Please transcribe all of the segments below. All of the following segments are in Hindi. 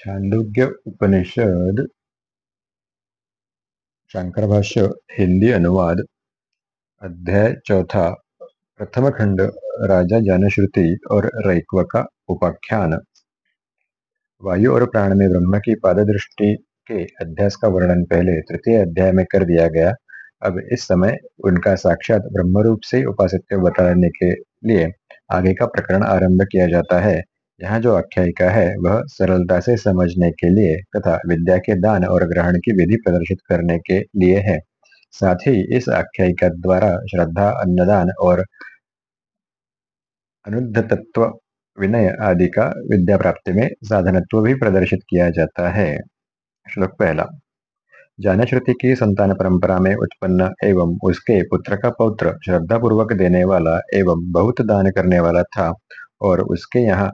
छांदोग्य उपनिषद शंकर भाष्य हिंदी अनुवाद अध्याय चौथा प्रथम खंड राजा जानश्रुति और रैक्व का उपाख्यान। वायु और प्राण में ब्रह्म की पाद दृष्टि के अध्यास का वर्णन पहले तृतीय अध्याय में कर दिया गया। अब इस समय उनका साक्षात ब्रह्म रूप से उपासत्य बताने के लिए आगे का प्रकरण आरंभ किया जाता है। यहाँ जो आख्यायिका है, वह सरलता से समझने के लिए तथा विद्या के दान और ग्रहण की विधि प्रदर्शित करने के लिए है। साथ ही इस आख्यायिका द्वारा श्रद्धा, अन्नदान और अनुद्धतत्व विनय आदि का विद्या प्राप्ति में साधनत्व भी प्रदर्शित किया जाता है। श्लोक पहला। जानश्रुति की संतान परंपरा में उत्पन्न एवं उसके पुत्र का पौत्र श्रद्धा पूर्वक देने वाला एवं बहुत दान करने वाला था और उसके यहाँ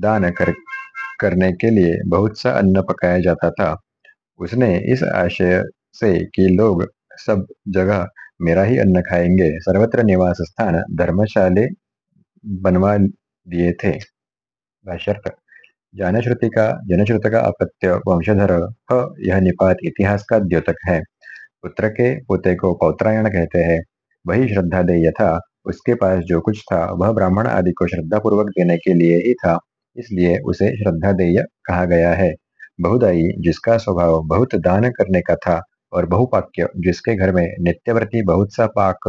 दान कर, करने के लिए बहुत सा अन्न पकाया जाता था। उसने इस आशय से कि लोग सब जगह मेरा ही अन्न खाएँगे सर्वत्र निवास स्थान धर्मशाले बनवा दिए थे। जानश्रुति का जनश्रुत का अपत्य वंशधर यह निपात इतिहास का द्योतक है। पुत्र के पोते को पौत्रायण कहते हैं। वही श्रद्धा देय था। उसके पास जो कुछ था वह ब्राह्मण आदि को श्रद्धा पूर्वक देने के लिए ही था। इसलिए उसे श्रद्धा देय कहा गया है। बहुदायी, जिसका स्वभाव बहुत दान करने का था और बहुपाक्य, जिसके घर में नित्यवर्ती बहुत सा पाक,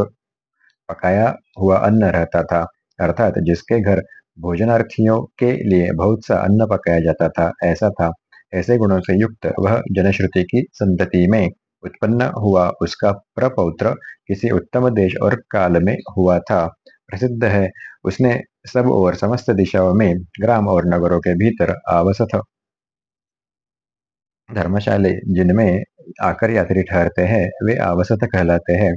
पकाया हुआ अन्न रहता था, अर्थात जिसके घर भोजनार्थियों के लिए बहुत सा अन्न पकाया जाता था, ऐसा था। ऐसे गुणों से युक्त वह जनश्रुति की संतति में उत्पन्न हुआ, उसका प्रपौत्र किसी उत्तम देश और काल में हुआ था। प्रसिद्ध है। उसने सब और समस्त दिशाओं में ग्राम और नगरों के भीतर आवसथ धर्मशाले जिनमें आकर यात्री ठहरते हैं, वे आवसथ कहलाते हैं।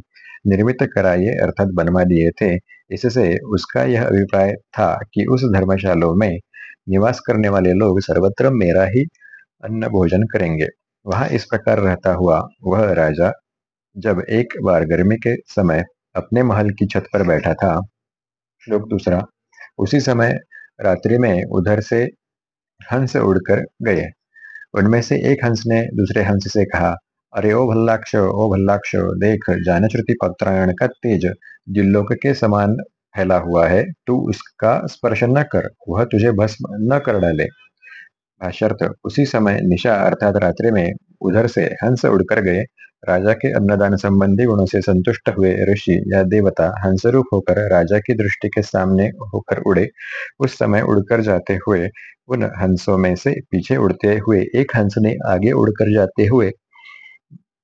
निर्मित कराइए अर्थात बनवा दिए थे। इससे उसका यह अभिप्राय था कि उस धर्मशालों में निवास करने वाले लोग सर्वत्र मेरा ही अन्न भोजन करेंगे। वहाँ इस प्रकार रहता हुआ वह राजा जब एक बार गर्मी के समय अपने महल की छत पर बैठा था श्लोक दूसरा, उसी समय रात्रि में उधर से हंस उड़कर गए। उनमें से एक हंस ने दूसरे हंस से कहा, अरे ओ भल्लाक्ष ओ भल्लाक्ष, देख जान जानश्रुति पत्रायण का तेज दिल्लोक के समान फैला हुआ है, तू उसका स्पर्श न कर, वह तुझे भस्म न कर डाले। भाष्यर्थ, उसी समय निशा अर्थात रात्रि में उधर से हंस उड़कर गए राजा के अन्नदान संबंधी गुणों से संतुष्ट हुए ऋषि या देवता हंसरूप होकर राजा की दृष्टि के सामने होकर उड़े। उस समय उड़कर जाते हुए, उन हंसों में से पीछे उड़ते हुए एक हंस ने आगे उड़कर जाते हुए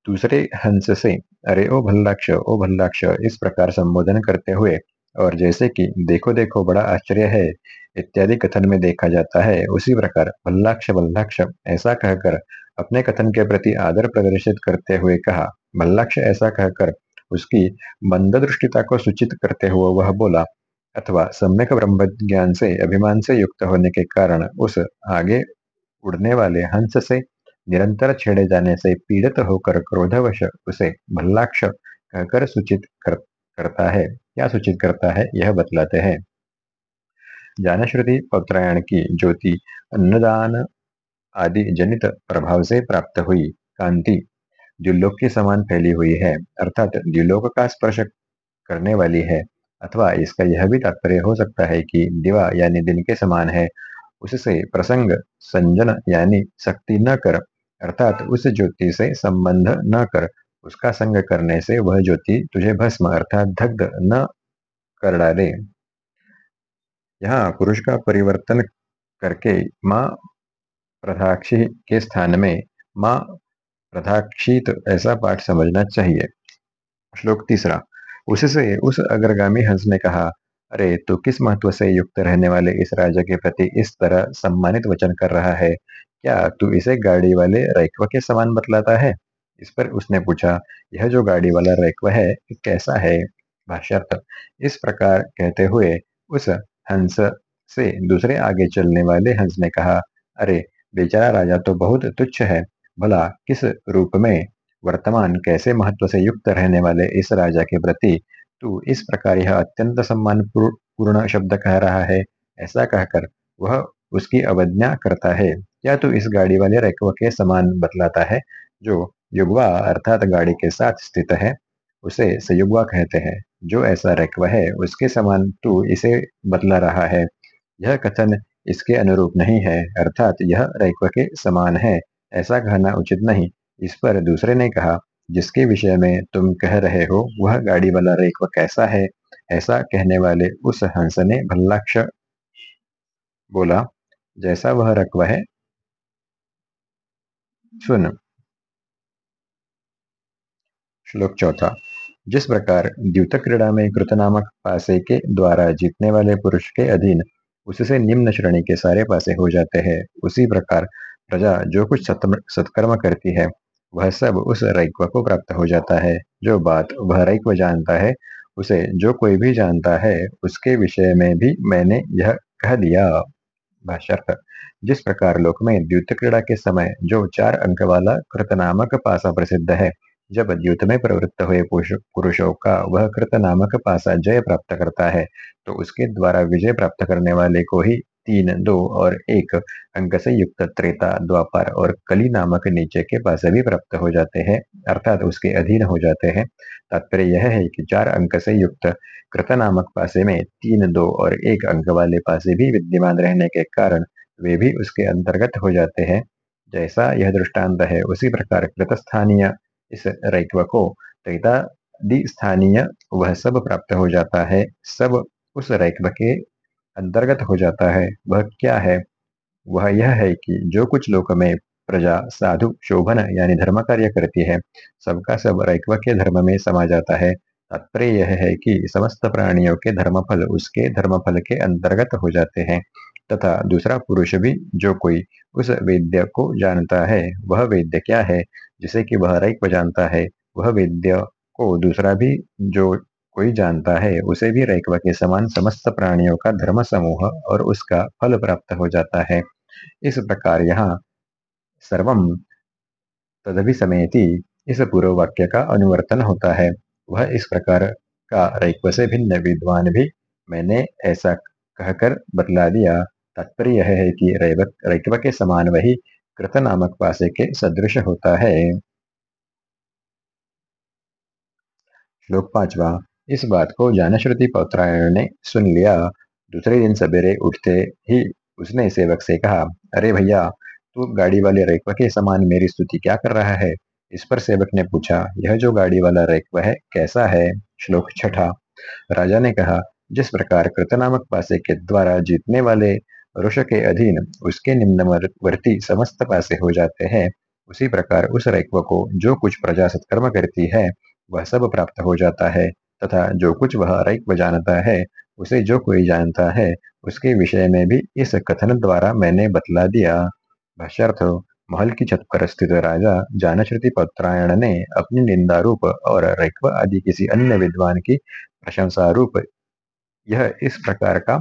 दूसरे हंस से, अरे ओ भल्लाक्ष ओ भल्लाक्ष, इस प्रकार संबोधन करते हुए, और जैसे कि देखो देखो बड़ा आश्चर्य है, इत्यादि कथन में देखा जाता है, उसी प्रकार, भल्लाक्ष भल्लाक्ष, ऐसा कहकर अपने कथन के प्रति आदर प्रदर्शित करते हुए कहा भल्लाक्ष ऐसा कहकर उसकी मंद दृष्टिता को सूचित करते हुए वह बोला अथवा सम्यक ब्रह्म ज्ञान से अभिमान से युक्त होने के कारण उस आगे उड़ने वाले हंस से निरंतर छेड़े जाने से पीड़ित होकर क्रोधवश उसे भल्लाक्ष कहकर सूचित कर, करता है। क्या सूचित करता है यह बतलाते हैं। जानश्रुति पौत्रायण की ज्योति अन्नदान आदि जनित प्रभाव से प्राप्त हुई कांति द्युलोक के समान फैली हुई है, अर्थात द्युलोक का स्पर्श करने वाली है, अथवा इसका यह भी तात्पर्य हो सकता है कि दिवा यानी दिन के समान है, उससे प्रसंग, संजन यानी शक्ति न कर, अर्थात उस ज्योति से संबंध न कर, उसका संग करने से वह ज्योति तुझे भस्म, अर्थात दग्ध न कर डाले। यहाँ पुरुष का परिवर्तन करके माँ प्रधाक्षी के स्थान में माँ प्रधाक्षित ऐसा पाठ समझना चाहिए। श्लोक तीसरा। उससे उस अग्रगामी हंस ने कहा, अरे, तू किस महत्व से युक्त रहने वाले इस राजा के प्रति इस तरह सम्मानित वचन कर रहा है? क्या तू इसे गाड़ी वाले रैक्व के समान बतलाता है? इस पर उसने पूछा, यह जो गाड़ी वाला रैक्व है कैसा है? भाष्यार्थ, इस प्रकार कहते हुए उस हंस से दूसरे आगे चलने वाले हंस ने कहा, अरे बेचारा राजा तो बहुत तुच्छ है। भला किस रूप में? वर्तमान कैसे महत्व से युक्त रहने वाले इस राजा के प्रति? तू इस प्रकार यह अत्यंत सम्मान पूर्ण शब्द कह रहा है। ऐसा कहकर वह उसकी अवज्ञा करता है। क्या तू इस गाड़ी वाले रैक्व के समान बतलाता है, जो युगवा अर्थात गाड़ी के साथ स्थित है? उसे सयुग्वा कहते हैं। जो ऐसा रैक्व है, उसके समान तू इसे बतला रहा है। यह कथन इसके अनुरूप नहीं है, अर्थात यह रैक्व के समान है, ऐसा कहना उचित नहीं। इस पर दूसरे ने कहा, जिसके विषय में तुम कह रहे हो, वह गाड़ी वाला रैक्व कैसा है? ऐसा कहने वाले उस हंस ने भल्लाक्ष बोला, जैसा वह रक्व है। सुन। श्लोक चौथा। जिस प्रकार द्युत क्रीड़ा में कृत नामक पासे के द्वारा जीतने वाले पुरुष के अधीन उससे निम्न श्रेणी के सारे पासे हो जाते हैं। उसी प्रकार प्रजा जो कुछ सत्कर्म करती है, वह सब उस रैक्व को प्राप्त हो जाता है। जो बात वह रैक्व जानता है, उसे जो कोई भी जानता है, उसके विषय में भी मैंने यह कह दिया। भाष्यर्थ, जिस प्रकार लोक में द्युत क्रीड़ा के समय जो चार अंक वाला कृत नामक पासा प्रसिद्ध है जब द्युत में प्रवृत्त हुए पुरुषों का वह कृत नामक पासा जय प्राप्त करता है तो उसके द्वारा विजय प्राप्त करने वाले को ही तीन, दो और एक अंक से युक्त त्रेता, द्वापार और कली नामक नीचे के पास भी प्राप्त हो जाते हैं, अर्थात उसके अधीन हो जाते हैं। तात्पर्य यह है कि चार अंक से युक्त कृत नामक पासे में तीन, दो और एक अंक वाले पासे भी विद्यमान रहने के कारण वे भी उसके अंतर्गत हो जाते हैं। जैसा यह दृष्टांत है, उसी प्रकार कृतस्थानीय इस रैक्व को। त्रैतादि स्थानीय वह सब प्राप्त हो जाता है, सब उस रैक्व के अंतर्गत हो जाता है। वह क्या है? वह यह है कि जो कुछ लोक में प्रजा, साधु, शोभन यानी धर्म कार्य करती है, सबका सब रैक्व के धर्म में समा जाता है। तात्पर्य यह है कि समस्त प्राणियों के धर्मफल उसके धर्मफल के अंतर्गत हो जाते हैं। तथा दूसरा पुरुष भी जो कोई उस वेद्य को जानता है, वह वेद्य क्या है? जिसे कि वह रैक्व जानता है, वह वेद्य को दूसरा भी जो कोई जानता है, उसे भी रैक्व के समान समस्त प्राणियों का धर्म समूह और उसका फल प्राप्त हो जाता है। इस प्रकार यहाँ सर्वम तदभि समेति इस पूर्व वाक्य का अनुवर्तन होता है। वह इस प्रकार का रैक्व से भिन्न विद्वान भी मैंने ऐसा कहकर बतला दिया। तात्पर्य यह है कि रैक्व के समान वही कृत नामक पासे के सदृश होता है। श्लोक पांचवा, इस बात को जानश्रुति पौत्रायण ने सुन लिया। दूसरे दिन सवेरे उठते ही उसने सेवक से कहा, अरे भैया, तू गाड़ी वाले रैक्व के समान मेरी स्तुति क्या कर रहा है इस पर सेवक ने पूछा, यह जो गाड़ी वाला रैक्व है, कैसा है श्लोक छठा, राजा ने कहा, जिस प्रकार कृत नामक पासे के द्वारा जीतने वाले रुष के अधीन उसके निम्नवर्ती समस्त पासे हो जाते हैं। उसी प्रकार उस रैक्व को जो कुछ प्रजा सत्कर्म करती है, वह सब प्राप्त हो जाता है, तथा जो कुछ वह रैक्व जानता है, उसे जो कोई जानता है, उसके विषय में भी इस कथन द्वारा मैंने बतला दिया। भाष्यार्थ, महल की छत पर स्थित राजा जानश्रुति पत्रायण ने अपनी निंदा रूप और रैक्व आदि किसी अन्य विद्वान की प्रशंसा रूप यह इस प्रकार का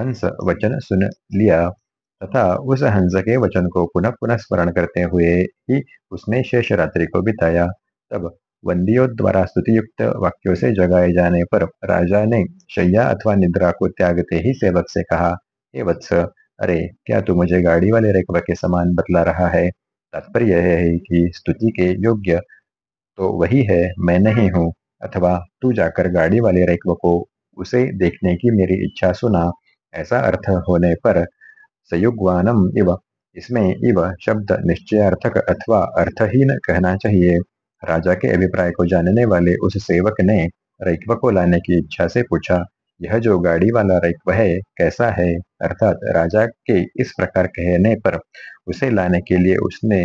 हंस वचन सुन लिया। तथा उस हंस के वचन को पुनः पुनः स्मरण करते हुए ही उसने शेष रात्रि को बिताया। तब वंदियों द्वारा स्तुतियुक्त वाक्यों से जगाए जाने पर राजा ने शैया अथवा निद्रा को त्यागते ही सेवक से कहा, हे वत्स, अरे, क्या तू मुझे गाड़ी वाले रेखवा के समान बतला रहा है? तात्पर्य यह है कि स्तुति के योग्य तो वही है, मैं नहीं हूँ। अथवा तू जाकर गाड़ी वाले रेखव को उसे देखने की मेरी इच्छा सुना। ऐसा अर्थ होने पर संयुग्वानम इव। इसमें इव शब्द निश्चयार्थक अथवा अर्थहीन कहना चाहिए। राजा के अभिप्राय को जानने वाले उस सेवक ने रैक्व को लाने की इच्छा से पूछा, यह जो गाड़ी वाला रैक्व है, कैसा है? अर्थात राजा के इस प्रकार कहने पर उसे लाने के लिए उसने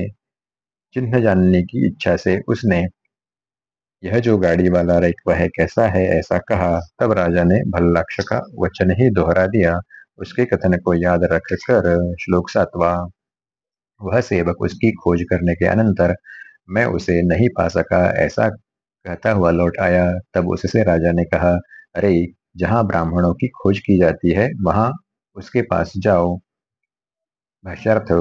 चिन्ह जानने की इच्छा से उसने यह जो गाड़ी वाला रैक्व है, कैसा है, ऐसा कहा। तब राजा ने भल्लाक्ष का वचन ही दोहरा दिया। उसके कथन को याद रखकर श्लोक सातवा, वह सेवक उसकी खोज करने के अनंतर, मैं उसे नहीं पा सका, ऐसा कहता हुआ लौट आया। तब उससे राजा ने कहा, अरे, जहाँ ब्राह्मणों की खोज की जाती है, वहाँ उसके पास जाओ। भाष्यार्थ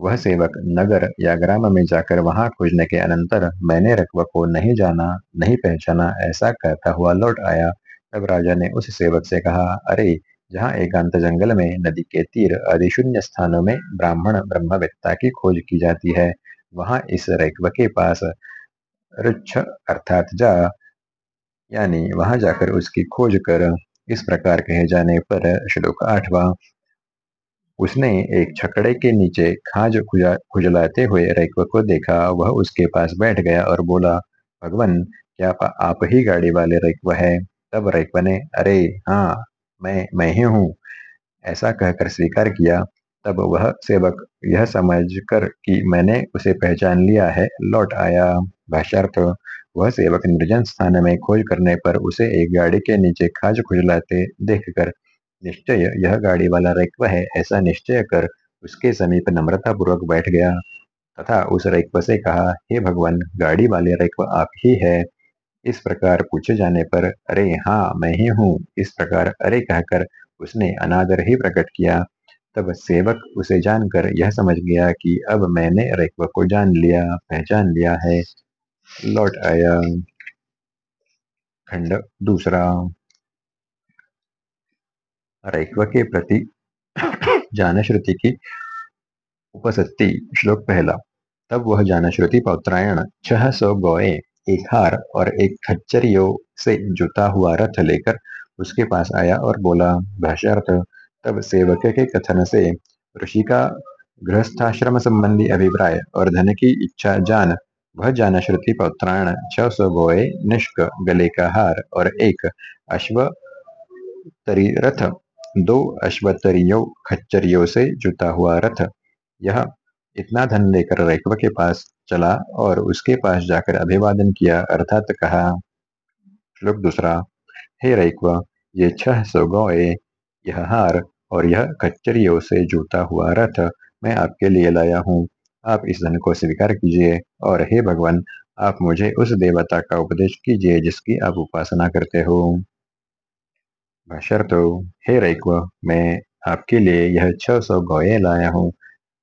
वह सेवक नगर या ग्राम में जाकर वहाँ खोजने के अनंतर मैंने रकब को नहीं जाना, नहीं पहचाना, ऐसा कहता हुआ लौट आया। तब राजा ने उस सेवक से कहा, अरे, जहाँ एकांत जंगल में, नदी के तीर आदि शून्य स्थानों में ब्राह्मण ब्रह्मवेत्ता की खोज की जाती है, वहाँ इस रैक्व के पास रुच्छ अर्थात जा, यानी वहाँ जाकर उसकी खोज कर, इस प्रकार कहे जाने पर श्लोक आठवा उसने एक छकड़े के नीचे खाज खुजलाते हुए रैक्व को देखा। वह उसके पास बैठ गया और बोला, भगवान, क्या आप ही गाड़ी वाले रैक्व है? तब रैक्व ने अरे हाँ मैं मैं ही हूँ। ऐसा कहकर स्वीकार किया। तब वह सेवक यह समझकर कि मैंने उसे पहचान लिया है, लौट आया। भाष्यार्थ, वह सेवक निर्जन स्थान में खोज करने पर उसे एक गाड़ी के नीचे खाज खुजलाते देखकर निश्चय, यह गाड़ी वाला रैक्व है, ऐसा निश्चय कर उसके समीप नम्रता पूर्वक बैठ गया। तथा उस रैक्व से कहा, हे भगवान, गाड़ी वाले रैक्व आप ही है। इस प्रकार पूछे जाने पर, अरे हाँ मैं ही हूँ। इस प्रकार अरे कहकर उसने अनादर ही प्रकट किया। तब सेवक उसे जानकर यह समझ गया कि अब मैंने रैक्व को जान लिया, पहचान लिया है। लौट आया। खंड दूसरा। रैक्व के प्रति जानश्रुति की उपसत्ति, श्लोक पहला। तब वह जानश्रुति पौत्रायण छह सौ गौए एक हार और एक खच्चरियों से जुता हुआ रथ लेकर उसके पास आया और बोला, भाष्यार्थ, तब सेवक के कथन से ऋषि का गृहस्थाश्रम संबंधी अभिप्राय और धन की इच्छा जान, वह जान श्रुति पौत्रायण छह सौ गोए निष्क, गले का हार और एक अश्व तरी रथ दो अश्वतरियों खच्चरियों से जुता हुआ रथ। यह इतना धन लेकर रैक्व के पास चला और उसके पास जाकर अभिवादन किया, अर्थात कहा, श्लोक दूसरा, हे रैक्व, ये छह सौ गौए यह हार और यह कच्चरियों से जूता हुआ रथ मैं आपके लिए लाया हूँ। आप इस धन को स्वीकार कीजिए और हे भगवान, आप मुझे उस देवता का उपदेश कीजिए जिसकी आप उपासना करते हो। तो हे रैक्व मैं आपके लिए यह छह सौ गौए लाया हूँ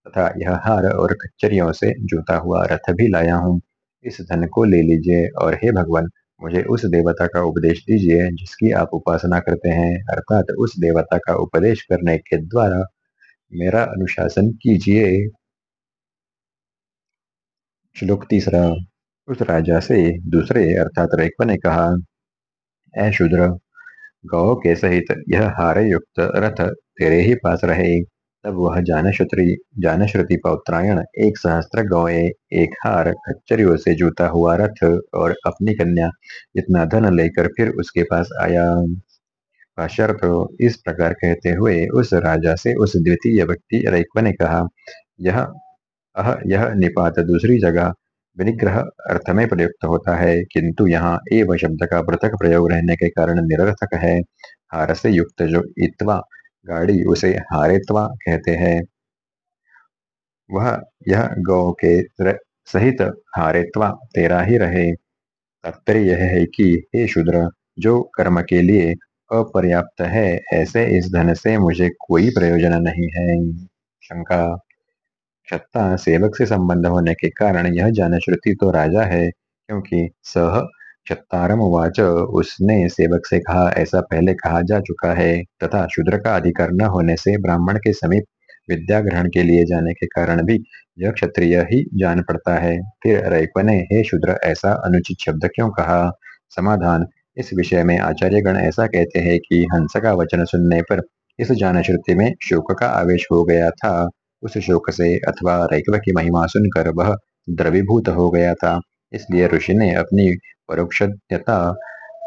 तथा यह हार और कच्चरियों से जूता हुआ रथ भी लाया हूँ। इस धन को ले लीजिए और हे भगवान, मुझे उस देवता का उपदेश दीजिए जिसकी आप उपासना करते हैं, अर्थात उस देवता का उपदेश करने के द्वारा मेरा अनुशासन कीजिए। श्लोक तीसरा, उस राजा से दूसरे, अर्थात रेक्व ने कहा, ऐ शूद्र गौ के सहित यह हार युक्त रथ तेरे ही पास रहे तब वह जानश्रुति जानश्रुति पौत्रायण एक सहस्त्र गौए, एक हार, खच्चरियों से जूता हुआ रथ और अपनी कन्या इतना धन लेकर फिर उसके पास आया। पाशर्थ इस प्रकार कहते हुए उस राजा से उस द्वितीय व्यक्ति रैक्व ने कहा, यह, अह, यह निपात दूसरी जगह। विनिग्रह अर्थ में प्रयुक्त होता है, किंतु यहाँ एव शब्द का पृथक प्रयोग रहने के कारण निरर्थक है। हार से युक्त जो इत्वा गाड़ी उसे हारेत्वा कहते हैं। वह, यह गौ के सहित हारेत्वा तेरा ही रहे। तात्पर्य यह है कि, हे शूद्र, जो कर्म के लिए अपर्याप्त है, ऐसे इस धन से मुझे कोई प्रयोजन नहीं है। शंका क्षत्ता सेवक से संबंध होने के कारण यह जान श्रुति तो राजा है, क्योंकि सह क्षत्तारम वाच उसने सेवक से कहा, ऐसा पहले कहा जा चुका है, तथा शूद्र का अधिकार न होने से ब्राह्मण के समीप विद्या ग्रहण के लिए जाने के कारण भी यह क्षत्रिय ही जान पड़ता है। फिर रैप ने हे शूद्र, ऐसा अनुचित शब्द क्यों कहा? समाधान, इस विषय में आचार्य गण ऐसा कहते हैं कि हंस का वचन सुनने पर इस जान श्रुति में शोक का आवेश हो गया था। उस शोक से अथवा रैक्व की महिमा सुनकर वह द्रवीभूत हो गया था। इसलिए ऋषि ने अपनी परोक्षता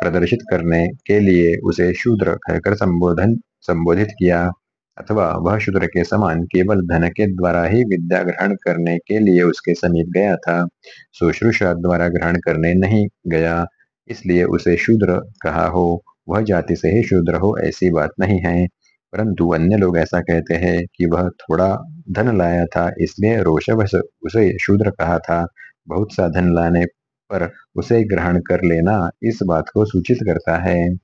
प्रदर्शित करने के लिए उसे शूद्र कहकर संबोधन, संबोधित किया अथवा वह शूद्र के समान केवल धन के द्वारा ही विद्या ग्रहण करने के लिए उसके समीप गया था। सुश्रूषा द्वारा ग्रहण करने नहीं गया, इसलिए उसे शूद्र कहा हो, वह जाति से ही शूद्र हो ऐसी बात नहीं है। परंतु अन्य लोग ऐसा कहते हैं कि वह थोड़ा धन लाया था, इसलिए रोषवश उसे शूद्र कहा था, बहुत सा धन लाने पर उसे ग्रहण कर लेना इस बात को सूचित करता है।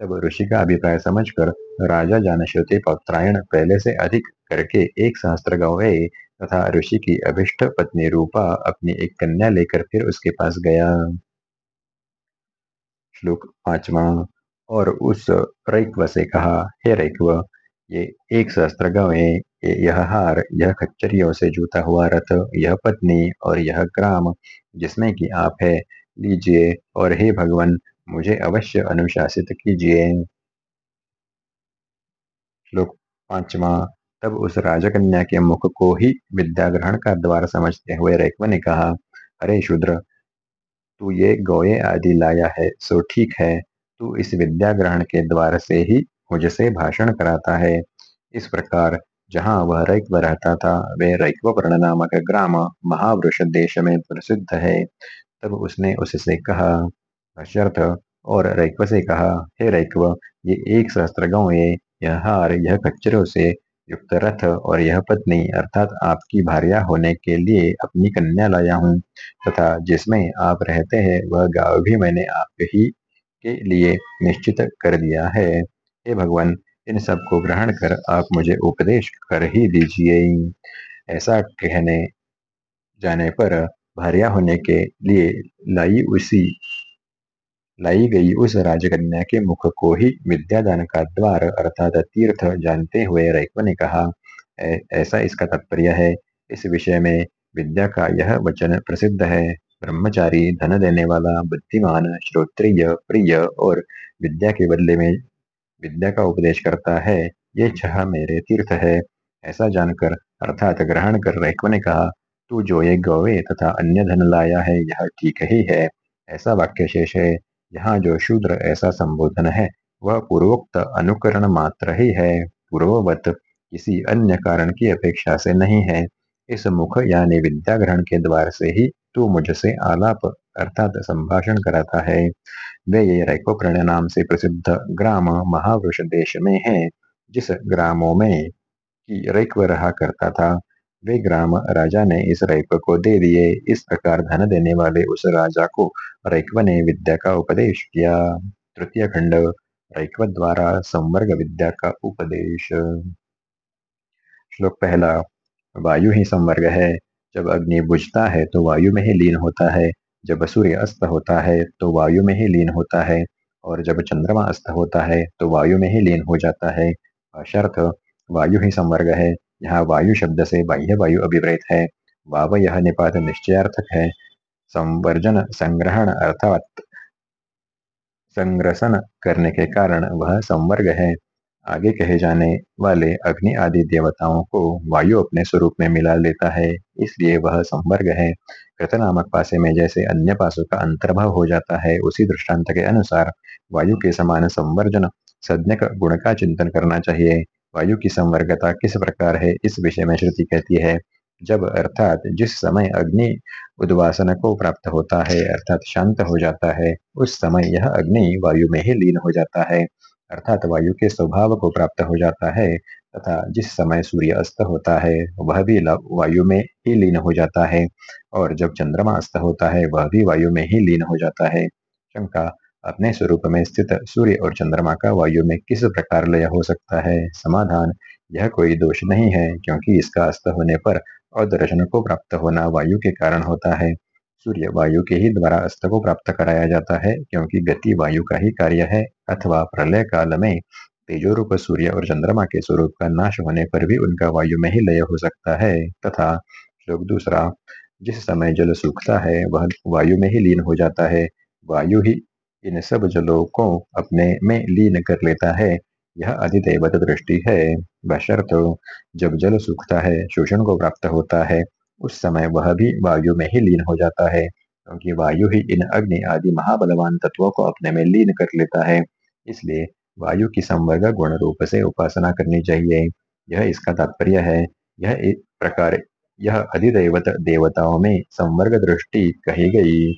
तब ऋषि का अभिप्राय समझकर राजा जानश्रुति पौत्रायण पहले से अधिक करके एक सहस्त्र गवे तथा ऋषि की अभिष्ट पत्नी रूपा अपनी एक कन्या लेकर फिर उसके पास गया। श्लोक पांचवा। और उस रैक्व से कहा, हे रैक्व, ये एक सहस्त्र गवें यह हार, यह खच्चरियों से जूता हुआ रथ, यह पत्नी और यह ग्राम, जिसमें कि आप है, लीजिए और हे भगवान, मुझे अवश्य अनुशासित कीजिए। श्लोक पांचवा, तब उस राजकन्या के मुख को ही विद्या ग्रहण का द्वार समझते हुए रेखव ने कहा, अरे शूद्र, तू ये गौए आदि लाया है, सो ठीक है तू इस विद्या ग्रहण के द्वार से ही मुझसे भाषण कराता है। इस प्रकार जहाँ वह रैक्व रहता था वह रैक्व पर्ण नामक ग्राम महावृष देश में प्रसिद्ध है। तब उसने उससे कहा अशर्थ और रैक्व से कहा, हे रैक्व, ये एक सहस्त्र गाँव यह हार, यह खच्चरों से युक्त रथ और यह पत्नी, अर्थात आपकी भार्या होने के लिए अपनी कन्या लाया हूँ। तथा जिसमें आप रहते हैं, वह गाँव भी मैंने आप ही के लिए निश्चित कर दिया है। हे भगवान, इन सबको ग्रहण कर आप मुझे उपदेश कर ही दीजिए। ऐसा कहने जाने पर भार्या होने के लिए लाई उसी, लाई गई उस राजकन्या के मुख को ही विद्यादान का द्वार अर्थात तीर्थ जानते हुए रैक्व ने कहा ऐसा इसका तात्पर्य है। इस विषय में विद्या का यह वचन प्रसिद्ध है। ब्रह्मचारी, धन देने वाला, बुद्धिमान, श्रोत्रिय, प्रिय और विद्या के बदले में विद्या का उपदेश करता है, ये छह मेरे तीर्थ है। ऐसा जानकर, अर्थात ग्रहण कर रैक्व ने कहा, तू जो ये गौवे तथा अन्य धन लाया है, यह ठीक ही है। ऐसा वाक्य शेष है। यहाँ जो शूद्र ऐसा संबोधन है, वह पूर्वोक्त अनुकरण मात्र ही है। पूर्ववत किसी अन्य कारण की अपेक्षा से नहीं है। इस मुख यानी विद्या ग्रहण के द्वार से ही तू मुझसे आलाप अर्थात संभाषण कराता है। वे ये रैकोप्रण नाम से प्रसिद्ध ग्राम महावृष देश में है, जिस ग्रामों में की रैक्व रहा करता था। वे ग्राम राजा ने इस रैक्व को दे दिए। इस प्रकार धन देने वाले उस राजा को रैक्व ने विद्या का उपदेश किया। तृतीय खंड रैक्व द्वारा संवर्ग विद्या का उपदेश। श्लोक पहला, वायु ही संवर्ग है। जब अग्नि बुझता है तो वायु में ही लीन होता है। जब सूर्य अस्त होता है तो वायु में ही लीन होता है। और जब चंद्रमा अस्त होता है तो वायु में ही लीन हो जाता है। अशर्थ वायु ही संवर्ग है। यहाँ वायु शब्द से बाह्य वायु अभिप्रेत है। वाव यह निपात निश्चयार्थक है। संवर्जन, संग्रहण अर्थात संग्रसन करने के कारण वह संवर्ग है। आगे कहे जाने वाले अग्नि आदि देवताओं को वायु अपने स्वरूप में मिला लेता है, इसलिए वह संवर्ग है। कृत नामक पासे में जैसे अन्य पासों का अंतर्भाव हो जाता है, उसी दृष्टांत के अनुसार वायु के समान संवर्जन, सज्ञक गुण का चिंतन करना चाहिए। वायु की संवर्गता किस प्रकार है, इस विषय में श्रुति कहती है, जब अर्थात जिस समय अग्नि उद्वासन को प्राप्त होता है, अर्थात शांत हो जाता है, उस समय यह अग्नि वायु में ही लीन हो जाता है। अर्थात वायु के स्वभाव को प्राप्त हो जाता है तथा जिस समय सूर्य अस्त होता है, वह भी वायु में ही लीन हो जाता है। और जब चंद्रमा अस्त होता है, वह भी वायु में ही लीन हो जाता है। शंका, अपने स्वरूप में स्थित सूर्य और चंद्रमा का वायु में किस प्रकार लय हो सकता है? समाधान, यह कोई दोष नहीं है, क्योंकि इसका अस्त होने पर अदर्शन को प्राप्त होना वायु के कारण होता है। सूर्य वायु के ही द्वारा अस्त को प्राप्त कराया जाता है, क्योंकि गति वायु का ही कार्य है, अथवा प्रलय काल में तेजो रूप सूर्य और चंद्रमा के स्वरूप का नाश होने पर भी उनका वायु में ही लय हो सकता है, तथा श्लोक दूसरा, जिस समय जल सूखता है, वह वायु में ही लीन हो जाता है, वायु ही इन सब जलों को अपने में लीन कर लेता है, यह अधिदेवत दृष्टि है। बशर्त जब जल सूखता है, शोषण को प्राप्त होता है उस समय वह भी वायु में ही लीन हो जाता है, क्योंकि वायु ही इन अग्नि आदि महाबलवान तत्वों को अपने में लीन कर लेता है। इसलिए वायु की संवर्ग गुण रूप से उपासना करनी चाहिए। यह इसका तात्पर्य है। यह एक प्रकार, यह अधिदेवत देवताओं में संवर्ग दृष्टि कही गई।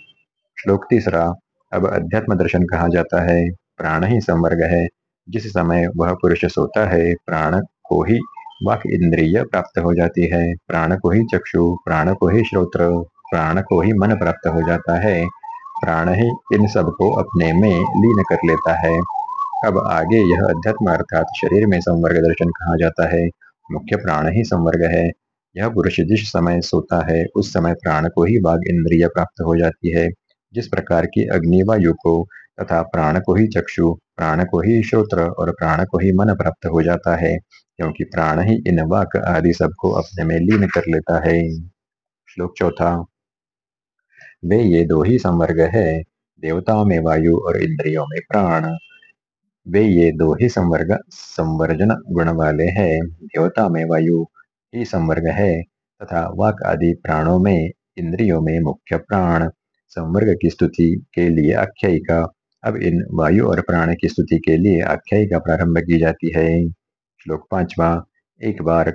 श्लोक तीसरा, अब अध्यात्म दर्शन कहा जाता है। प्राण ही संवर्ग है। जिस समय वह पुरुष सोता है, प्राण को ही वाक इंद्रिय प्राप्त हो जाती है। प्राण को ही चक्षु, प्राण को ही श्रोत्र, प्राण को ही मन प्राप्त हो जाता है। प्राण ही इन सबको अपने में लीन कर लेता है। अब आगे यह अध्यात्म अर्थात शरीर में संवर्ग दर्शन कहा जाता है। मुख्य प्राण ही संवर्ग है। यह पुरुष जिस समय सोता है, उस समय प्राण को ही बाघ इंद्रिय प्राप्त हो जाती है। जिस प्रकार की अग्नि वायु को तथा प्राण को ही चक्षु प्राण को ही श्रोत्र और प्राण को ही मन प्राप्त हो जाता है, क्योंकि प्राण ही इन वाक आदि सबको अपने में लीन कर लेता है। श्लोक चौथा, वे ये दो ही संवर्ग है, देवताओं में वायु और इंद्रियों में प्राण। वे ये दो ही संवर्ग, संवर्जन गुण वाले हैं। देवता में वायु ही संवर्ग है, तथा वाक आदि प्राणों में, इंद्रियों में मुख्य प्राण। संवर्ग की स्तुति के लिए आख्यायिका अब इन वायु और प्राण की स्तुति के लिए आख्यायिका प्रारंभ की जाती है। श्लोक पांचवा, एक बार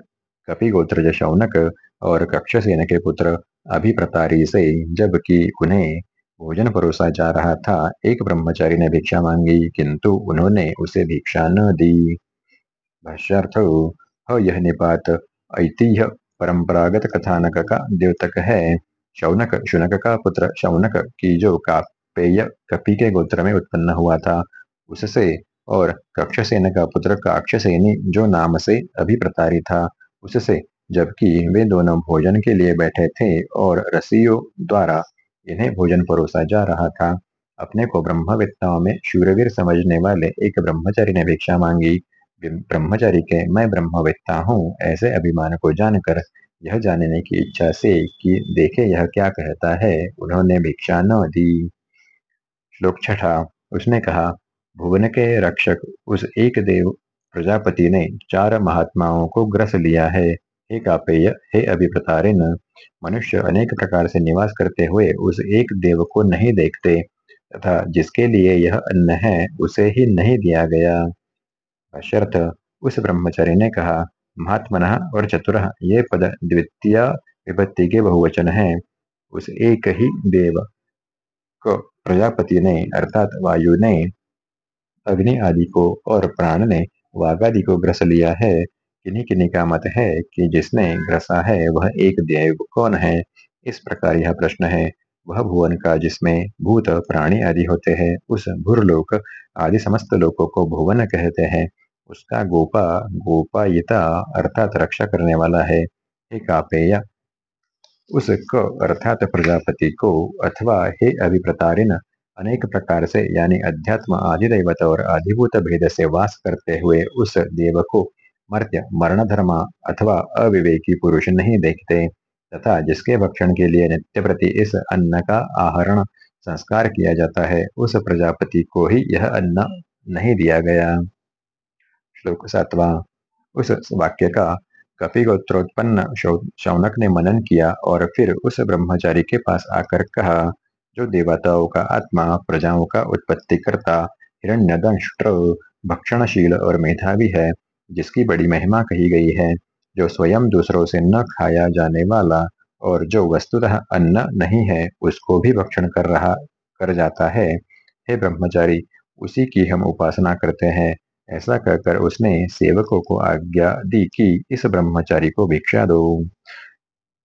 कपि गोत्र शौनक और कक्षसेन के पुत्र अभिप्रतारी से जबकि उन्हें भोजन परोसा जा रहा था, एक ब्रह्मचारी ने भिक्षा मांगी, किंतु उन्होंने उसे भिक्षा न दी। भाष्यार्थ यह निपात ऐतिह्य परंपरागत कथानक का द्योतक है। शौनक, शुनक का पुत्र शौनक की जो कापेय कपि के गोत्र में उत्पन्न हुआ था। उससे और कक्षसेन का पुत्र काक्षसेनी, जो नाम से अभिप्रतारी था, उससे जबकि वे दोनों भोजन के लिए बैठे थे और रसियों द्वारा इन्हें भोजन परोसा जा रहा था। अपने को ब्रह्मवेत्ताओं में शूरवीर समझने वाले एक ब्रह्मचारी ने भिक्षा मांगी। ब्रह्मचारी के, मैं ब्रह्मवेत्ता हूँ, ऐसे अभिमान को जानकर, यह जानने की इच्छा से कि देखे यह क्या कहता है, उन्होंने भिक्षा न दी। श्लोक छठा उसने कहा, भुवन के रक्षक उस एक देव प्रजापति ने चार महात्माओं को ग्रस लिया है। हे कापेय, हे अभिप्रतारिन, मनुष्य अनेक प्रकार से निवास करते हुए उस एक देव को नहीं देखते, तथा जिसके लिए यह अन्न है, उसे ही नहीं दिया गया। अशर्थ उस ब्रह्मचारी ने कहा, महात्मन और चतुर, ये पद द्वितीय विभक्ति के बहुवचन है। उस एक ही देव को प्रजापति ने अर्थात वायु ने अग्नि आदि को और प्राण ने वाघ आदि को ग्रस लिया है। किन्हीं किन्हीं का मत है कि जिसने ग्रसा है, वह एक देव कौन है? इस प्रकार यह प्रश्न है। वह भुवन का जिसमें भूत, प्राणी आदि होते हैं, उस भूरलोक आदि समस्त लोकों को भुवन कहते हैं। उसका गोपा, गोपायिता अर्थात रक्षा करने वाला है। एक कापेय उस क अर्थात प्रजापति को अथवा हे अभिप्रतारिन अनेक प्रकार से, यानी अध्यात्म आदि दैवत और आधिभूत भेद से वास करते हुए उस देव को मर्त्य मरण धर्म अथवा अविवेकी पुरुष नहीं देखते, तथा जिसके भक्षण के लिए नित्य प्रति इस अन्न का आहरण संस्कार किया जाता है, उस प्रजापति को ही यह अन्न नहीं दिया गया। श्लोक सातवा। उस वाक्य का कपि गोत्रोत्पन्न शौनक ने मनन किया और फिर उस ब्रह्मचारी के पास आकर कहा, जो देवताओं का आत्मा, प्रजाओं का उत्पत्ति करता हिरण्यदंष्ट्र भक्षणशील और मेधावी है, जिसकी बड़ी महिमा कही गई है, जो स्वयं दूसरों से न खाया जाने वाला और जो वस्तुतः अन्न नहीं है, उसको भी भक्षण कर रहा, कर जाता है। हे ब्रह्मचारी, उसी की हम उपासना करते हैं ऐसा कहकर उसने सेवकों को आज्ञा दी कि इस ब्रह्मचारी को भिक्षा दो।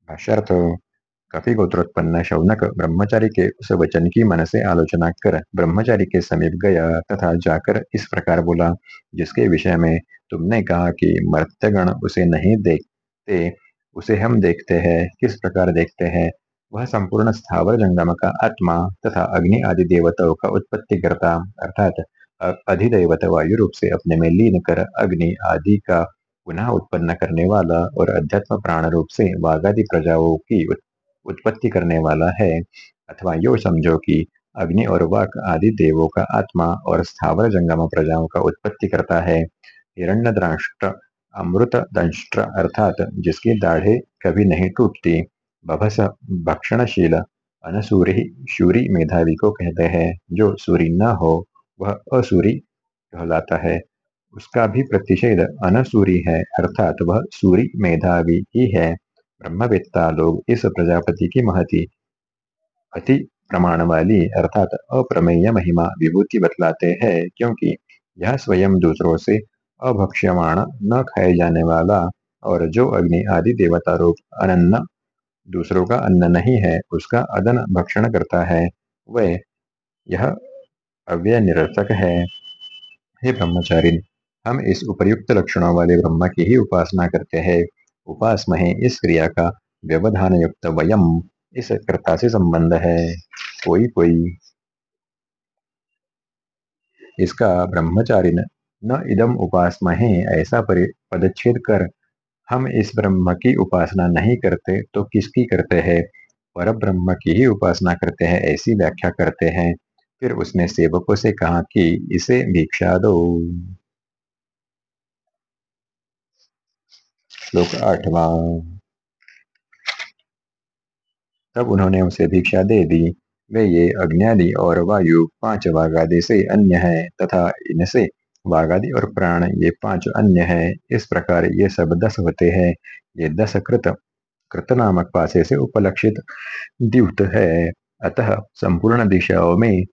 भाष्यार्थ कपि गोत्रोत्पन्न शौनक ब्रह्मचारी के उस वचन की मन से आलोचना कर ब्रह्मचारी के समीप गया तथा जाकर इस प्रकार बोला, जिसके विषय में तुमने कहा कि मर्त्यगण उसे नहीं देखते, उसे हम देखते हैं, किस प्रकार देखते हैं? वह संपूर्ण स्थावर जंगम का आत्मा तथा अग्नि आदि देवताओं का उत्पत्ति करता, अर्थात अधिदेवत वायु रूप से अपने में लीन कर अग्नि आदि का पुनः उत्पन्न करने वाला और अध्यात्म प्राण रूप से वाघादि प्रजाओं की उत्पत्ति करने वाला है। अथवा यो समझो कि अग्नि और वाक आदि देवों का आत्मा और स्थावर जंगम प्रजाओं का उत्पत्ति करता है। हिरण्य द्राष्ट्र अमृत दंष्ट्र अर्थात जिसकी दाढ़े कभी नहीं टूटती, बभस भक्षणशील अनसूरी, शूरी मेधावी को कहते हैं, जो सूरी न हो। वह असूरी कहलाता है। उसका भी प्रतिषेध अनसूरी है, अर्थात वह सूरी मेधावी ही है। ब्रह्मवेत्ता लोग इस प्रजापति की महति, अति प्रमाण वाली अर्थात अप्रमेय महिमा, विभूति बतलाते हैं, क्योंकि यह स्वयं दूसरों से अभक्ष्यमाण न खाए जाने वाला और जो अग्नि आदि देवता रूप अनन्न, दूसरों का अन्न नहीं है, उसका अदन भक्षण करता है। वह, यह अव्यय निरर्थक है। हे ब्रह्मचारी हम इस उपयुक्त लक्षणों वाले ब्रह्म की ही उपासना करते हैं। उपासमहे इस क्रिया का व्यवधान युक्त वयम इस कर्ता से संबंध है। कोई कोई। इसका ब्रह्मचारिण, न इदम उपासमहे ऐसा परि, पदच्छेद कर, हम इस ब्रह्म की उपासना नहीं करते तो किसकी करते हैं? पर ब्रह्म की ही उपासना करते हैं, ऐसी व्याख्या करते हैं। फिर उसने सेवकों से कहा कि इसे भिक्षा दो। श्लोक आठवा। तब उन्होंने उसे भिक्षा दे दी। वे ये अग्नि और वायु पाँच वागादि से अन्य है तथा इनसे वागादि और प्राण ये पाँच अन्य है। इस प्रकार ये सब दस होते हैं। ये दस कृत कृत नामक पासे से उपलक्षित, द्युत है। अतः संपूर्ण दिशाओं में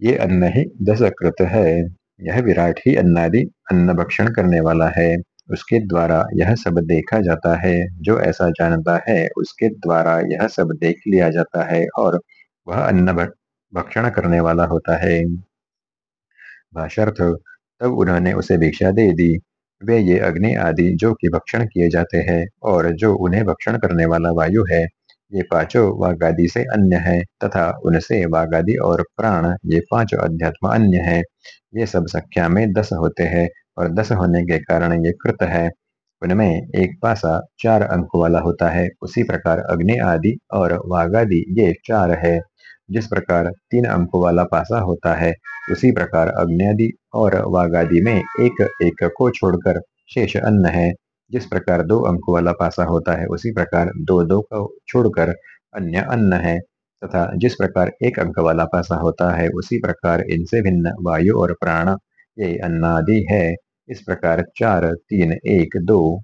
ये अन्न ही दस कृत है। यह विराट ही अन्नादि अन्न भक्षण करने वाला है। उसके द्वारा यह सब देखा जाता है। जो ऐसा जानता है, उसके द्वारा यह सब देख लिया जाता है और वह अन्न भक्षण करने वाला होता है। भाषार्थ तब उन्होंने उसे भिक्षा दे दी। वे ये अग्नि आदि जो कि भक्षण किए जाते हैं और जो उन्हें भक्षण करने वाला वायु है ये पाँचों वागादि से अन्य है, तथा उनसे वागादि और प्राण, ये पाँचों अध्यात्म अन्य है। ये सब संख्या में दस होते हैं, और दस होने के कारण ये कृत है। उनमें एक पासा चार अंक वाला होता है, उसी प्रकार अग्नि आदि और वागादि ये चार है। जिस प्रकार तीन अंक वाला पासा होता है, उसी प्रकार अग्नि आदि और वागादि में एक एक को छोड़कर शेष अन्न है। जिस प्रकार दो अंक वाला पासा होता है, उसी प्रकार दो दो को छोड़कर अन्य अन्न है, तथा जिस प्रकार एक अंक वाला पासा होता है, उसी प्रकार इनसे भिन्न वायु और प्राण ये अन्नादि है। इस प्रकार चार तीन एक दो,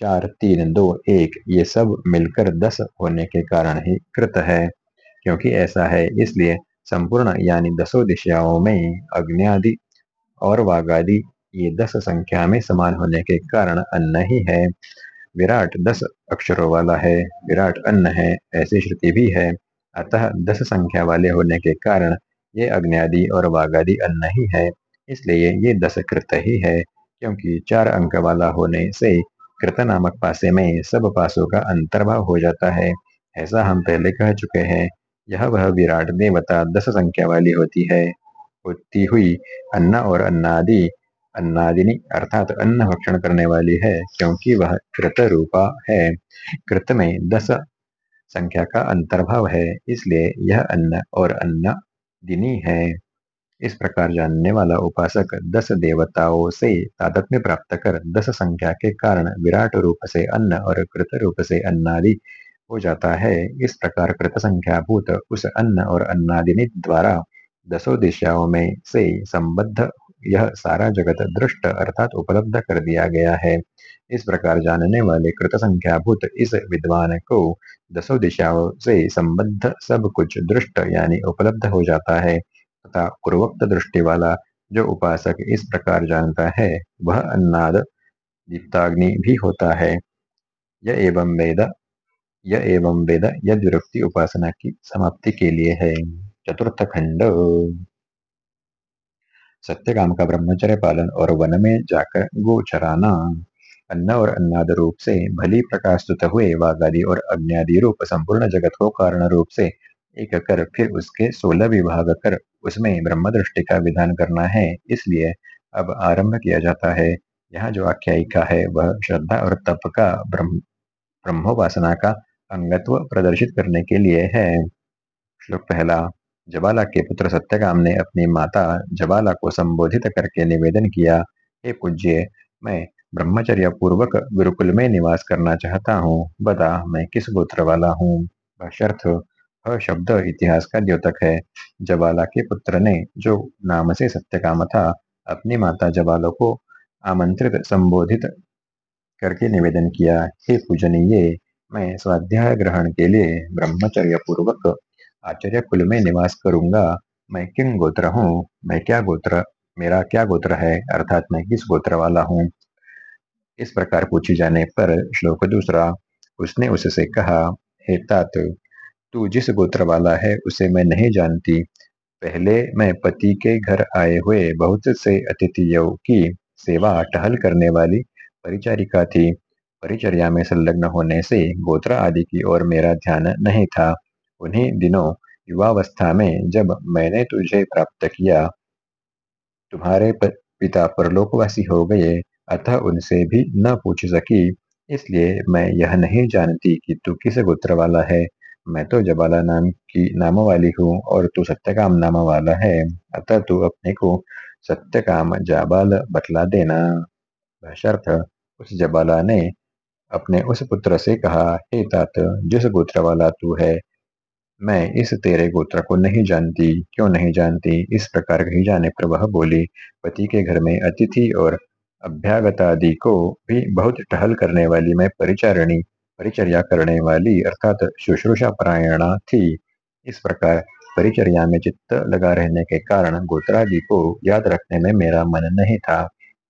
चार तीन दो एक ये सब मिलकर दस होने के कारण ही कृत है, क्योंकि ऐसा है, इसलिए संपूर्ण यानी दसों दिशाओं में अग्नि आदि और वागादि ये दस संख्या में समान होने के कारण अन्न ही है। विराट दस अक्षरों वाला है। विराट अन्न है, ऐसी श्रुति भी है। अतः दस संख्या वाले होने के कारण ये अग्नि और वागादि अन्न ही है। इसलिए ये दस कृत ही है, क्योंकि चार अंक वाला होने से कृत नामक पासे में सब पासों का अंतर्भाव हो जाता है। ऐसा हम पहले कह चुके हैं। यह वह विराट देवता दस संख्या वाली होती है। होती हुई अन्ना और अन्नादि अन्नादिनी, अर्थात अन्न भक्षण करने वाली है, क्योंकि वह कृत रूपा है। कृत में दस संख्या का अंतर्भाव है, इसलिए यह अन्न और अन्न दिनी है। इस प्रकार जानने वाला उपासक दस देवताओं से तादत्म्य प्राप्त कर दस संख्या के कारण विराट रूप से अन्न और कृत रूप से अन्नादि हो जाता है। इस प्रकार कृत संख्या भूत उस अन्न और अन्नादिनी द्वारा दसों दिशाओं में से संबद्ध यह सारा जगत दृष्ट अर्थात उपलब्ध कर दिया गया है। इस प्रकार जानने वाले कृत संख्या भूत इस विद्वान को दसों दिशाओं से संबद्ध सब कुछ दृष्ट यानी उपलब्ध हो जाता है तथा पूर्वोक्त दृष्टि वाला जो उपासक इस प्रकार जानता है, वह अन्नाद दीप्ताग्नि भी होता है। यह एवं वेद यह एवं वेद यद उपासना की समाप्ति के लिए है। चतुर्थ खंड। सत्यकाम का ब्रह्मचर्य पालन और वन में जाकर गो चराना अन्न और अन्नाद रूप से भली प्रकाश प्रकाशित हुए वागादि और अग्नि रूप संपूर्ण जगत को कारण रूप से एक कर फिर उसके सोलह विभाग कर उसमें ब्रह्म दृष्टि का विधान करना है। इसलिए अब आरंभ किया जाता है। यहाँ जो आख्यायिका है, वह श्रद्धा और तप का ब्रह्म, ब्रह्मोपासना का अंगत्व प्रदर्शित करने के लिए है। श्लोक पहला। जबाला के पुत्र सत्यकाम ने अपनी माता जबाला को संबोधित करके निवेदन किया, हे पूज्य, मैं ब्रह्मचर्य पूर्वक गुरुकुल में निवास करना चाहता हूँ। बता, मैं किस गोत्र वाला हूँ? बशर्थ शब्द इतिहास का द्योतक है। जबाला के पुत्र ने जो नाम से सत्यकाम था, अपनी माता जबालो को आमंत्रित, संबोधित करके निवेदन किया, हे पूजनीय, मैं स्वाध्याय ग्रहण के लिए ब्रह्मचर्य पूर्वक आचार्य कुल में निवास करूँगा। मैं किन गोत्र हूँ? मैं क्या गोत्र, मेरा क्या गोत्र है? अर्थात मैं किस गोत्र वाला हूँ? इस प्रकार पूछे जाने पर श्लोक दूसरा, उसने उससे कहा, हे तात, तू जिस गोत्र वाला है, उसे मैं नहीं जानती। पहले मैं पति के घर आए हुए बहुत से अतिथियों की सेवा टहल करने वाली परिचारिका थी। परिचर्या में संलग्न होने से गोत्र आदि की ओर मेरा ध्यान नहीं था। उन्हीं दिनों युवावस्था में जब मैंने तुझे प्राप्त किया, तुम्हारे पिता परलोकवासी हो गए, अतः उनसे भी न पूछ सकी। इसलिए मैं यह नहीं जानती कि तू किस गोत्र वाला है। मैं तो जबाला नाम की नाम वाली हूँ और तू सत्यकाम नाम वाला है। अतः तू अपने को सत्यकाम जाबाल बतला देना। शर्त उस जबाला ने अपने उस पुत्र से कहा, हे तात, जिस गोत्र वाला तू है मैं इस तेरे गोत्र को नहीं जानती, क्यों नहीं जानती? इस प्रकार कही जाने पर वह बोली, पति के घर में अतिथि और अभ्यागतादि को भी बहुत टहल करने वाली मैं परिचारिणी, परिचर्या करने वाली, अर्थात शुश्रूषा परायणा थी। इस प्रकार परिचर्या में चित्त लगा रहने के कारण गोत्रादि को याद रखने में मेरा मन नहीं था।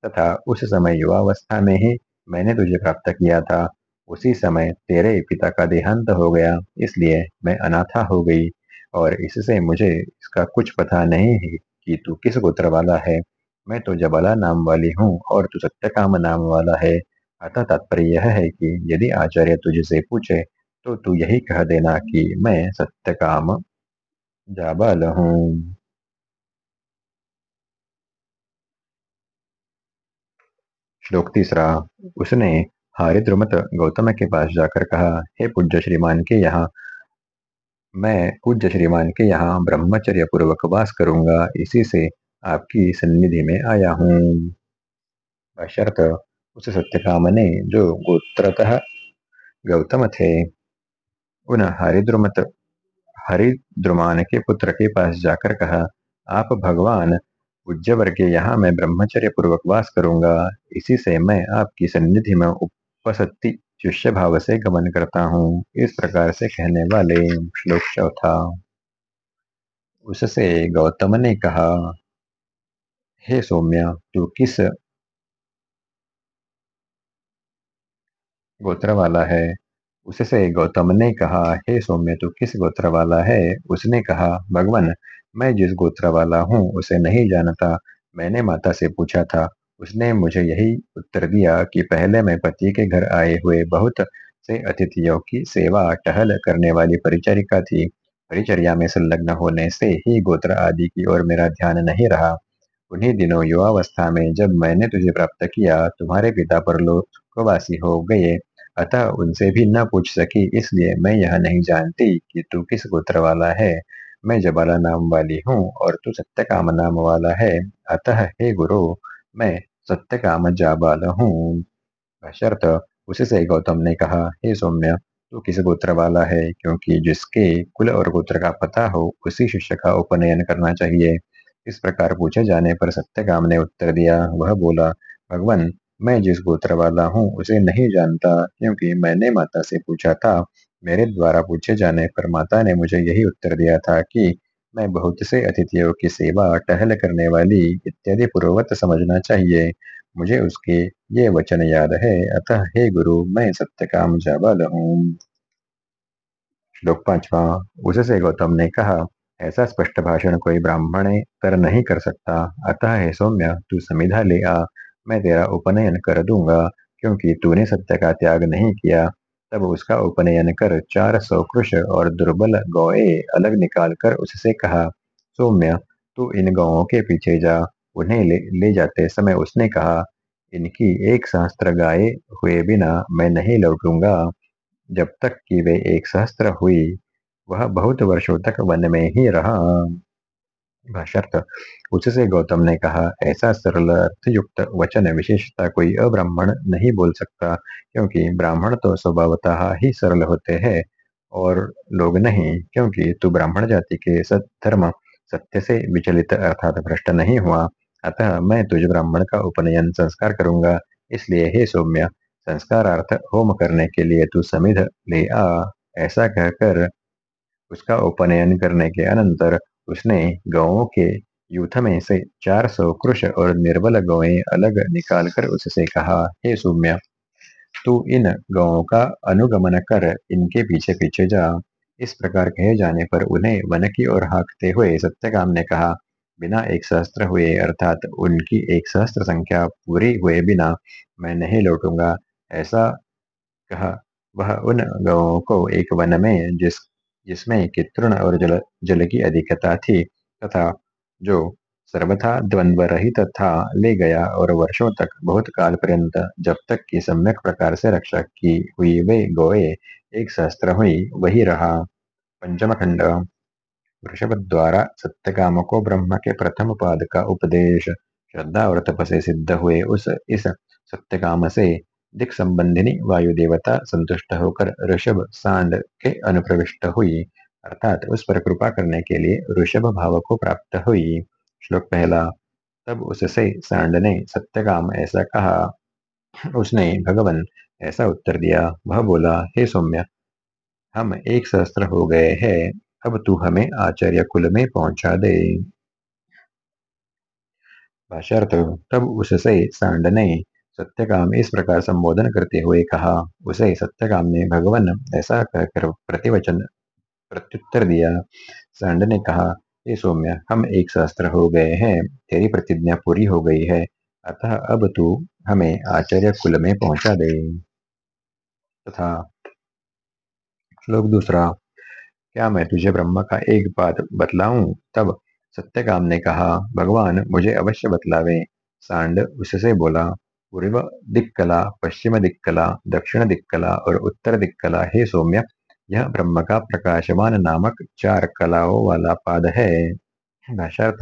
तथा उस समय युवावस्था में ही मैंने तुझे प्राप्त किया था। उसी समय तेरे पिता का देहांत हो गया, इसलिए मैं अनाथा हो गई, और इससे मुझे इसका कुछ पता नहीं है कि तू किस गोत्र वाला है। मैं तो जबला नाम वाली हूँ और तू सत्यकाम नाम वाला है। अतः तात्पर्य यह है कि यदि आचार्य तुझसे पूछे तो तू यही कह देना कि मैं सत्यकाम जाबल हूँ। श्लोक तीसरा। उसने हारिद्रुमत गौतम के पास जाकर कहा, हे पूज्य श्रीमान के यहाँ, मैं पूज्य श्रीमान के यहाँ ब्रह्मचर्य पूर्वक वास करूँगा। इसी से आपकी सन्निधि में आया हूँ। बशर्त उस सत्यकाम ने जो गोत्रतः गौतम थे, उन हरिद्रुमत हरिद्रुमान के पुत्र के पास जाकर कहा, आप भगवान उज्जवर के यहाँ मैं ब्रह्मचर्य पूर्वक वास करूँगा। इसी से मैं आपकी सन्निधि में उपसति शिष्य भाव से गमन करता हूँ। इस प्रकार से कहने वाले श्लोक चौथा। उससे गौतम ने कहा, हे सौम्य, तू किस गोत्र वाला है? उससे गौतम ने कहा, हे सौम्य, तू किस गोत्र वाला है? उसने कहा, भगवान, मैं जिस गोत्र वाला हूँ, उसे नहीं जानता। मैंने माता से पूछा था उसने मुझे यही उत्तर दिया कि पहले मैं पति के घर आए हुए बहुत से अतिथियों की सेवा टहल करने वाली परिचरिका थी। परिचर्या में संलग्न होने से ही गोत्र आदि की ओर मेरा ध्यान नहीं रहा। उन्हीं दिनों युवावस्था में जब मैंने तुझे प्राप्त किया, तुम्हारे पिता पर लोकवासी हो गए। अतः उनसे भी न पूछ सकी, इसलिए मैं यह नहीं जानती कि तू किस गोत्र वाला है। मैं जबाला नाम वाली हूँ और तू सत्यकाम नाम वाला है। अतः हे गुरु, मैं सत्यकाम जाबाल हूँ शर्त उससे गौतम ने कहा, हे सौम्य, तू किस गोत्र वाला है? क्योंकि जिसके कुल और गोत्र का पता हो, उसी शिष्य का उपनयन करना चाहिए। इस प्रकार पूछे जाने पर सत्यकाम ने उत्तर दिया, वह बोला, भगवान, मैं जिस गोत्र वाला हूँ, उसे नहीं जानता, क्योंकि मैंने माता से पूछा था। मेरे द्वारा पूछे जाने पर माता ने मुझे यही उत्तर दिया था कि मैं बहुत से अतिथियों की सेवा टहल करने वाली इत्यादि पूर्ववत समझना चाहिए। मुझे उसके ये वचन याद है। अतः हे गुरु, मैं सत्य काम जाबाल हूँ। श्लोक पांचवा। उससे गौतम ने कहा, ऐसा स्पष्ट भाषण कोई ब्राह्मण कर नहीं कर सकता। अतः हे सौम्य, तू समिधा ले आ। मैं तेरा उपनयन कर दूँगा, क्योंकि तूने सत्य का त्याग नहीं किया। तब उसका उपनयन कर चार सौ कृष और दुर्बल गौए अलग निकाल कर उससे कहा सौम्य तू इन गौओं के पीछे जा उन्हें ले, ले जाते समय उसने कहा इनकी एक सहस्त्र गाये हुए बिना मैं नहीं लौटूँगा। जब तक कि वे एक सहस्त्र हुई वह बहुत वर्षों तक वन में ही रहा। भाषार्थ उससे गौतम ने कहा, ऐसा सरल अर्थयुक्त वचन विशेषता कोई अब्राह्मण नहीं बोल सकता, क्योंकि ब्राह्मण तो स्वभावतः ही सरल होते हैं और लोग नहीं, क्योंकि तू ब्राह्मण जाति के सद्धर्म सत्य से विचलित अर्थात भ्रष्ट नहीं हुआ। अतः मैं तुझ ब्राह्मण का उपनयन संस्कार करूँगा। इसलिए हे सौम्य, संस्कारार्थ होम करने के लिए तू समिध ले आ। ऐसा कहकर उसका उपनयन करने के अनंतर उसने गौों के यूथ में से चार सौ कृष और निर्बल गौएँ अलग निकालकर उससे कहा, हे सौम्य, तू इन गौों का अनुगमन कर, इनके पीछे पीछे जा। इस प्रकार कहे जाने पर उन्हें वन की ओर हाँकते हुए सत्यकाम ने कहा, बिना एक सहस्त्र हुए, अर्थात उनकी एक सहस्त्र संख्या पूरी हुए बिना मैं नहीं लौटूँगा। ऐसा कहा, वह उन गौों को एक वन में जिस जिसमें कि तृण और जल जल की अधिकता थी तथा जो सर्वथा द्वंद्व रहित था, ले गया और वर्षों तक, बहुत काल पर्यंत, जब तक कि सम्यक प्रकार से रक्षा की हुई वे गोए, एक सहस्त्र हुई, वही रहा। पंचम खंड। वृषभ द्वारा सत्य काम को ब्रह्म के प्रथम पाद का उपदेश, श्रद्धा और तप से सिद्ध हुए उस, इस सत्यकाम से दिक संबंधिनी वायु देवता संतुष्ट होकर ऋषभ सांड के अनुप्रविष्ट हुई। अर्थात उस पर कृपा करने के लिए ऋषभ भाव को प्राप्त हुई। श्लोक पहला, तब उससे सांड ने सत्यकाम ऐसा कहा। उसने भगवान ऐसा उत्तर दिया। वह बोला, हे सौम्य, हम एक सहस्त्र हो गए हैं। अब तू हमें आचार्य कुल में पहुँचा दे। भाष्यार्थ, तब उससे सांड ने सत्यकाम इस प्रकार संबोधन करते हुए कहा, उसे सत्यकाम ने भगवान ऐसा कहकर प्रतिवचन, प्रत्युत्तर दिया। सांड ने कहा, हे सौम्य, हम एक शास्त्र हो गए हैं, तेरी प्रतिज्ञा पूरी हो गई है, अतः अब तू हमें आचार्य कुल में पहुँचा दे। तथा श्लोक दूसरा, क्या मैं तुझे ब्रह्म का एक बात बतलाऊं? तब सत्यकाम ने कहा, भगवान मुझे अवश्य बतलावे। सांड उससे बोला पूर्व दिक्कला, पश्चिम दिक्कला, दक्षिण दिक्कला और उत्तर दिक्कला, हे सौम्य, यह ब्रह्म का प्रकाशमान नामक चार कलाओं वाला पाद है। भाषार्थ